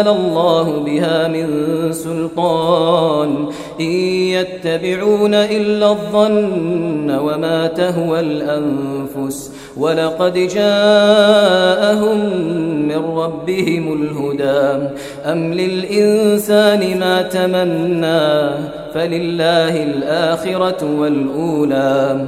نزل الله بها من سلطان إن يتبعون إلا الظن وما تهوى الأنفس ولقد جاءهم من ربهم الهدى أم للإنسان ما تمناه فلله الآخرة والأولى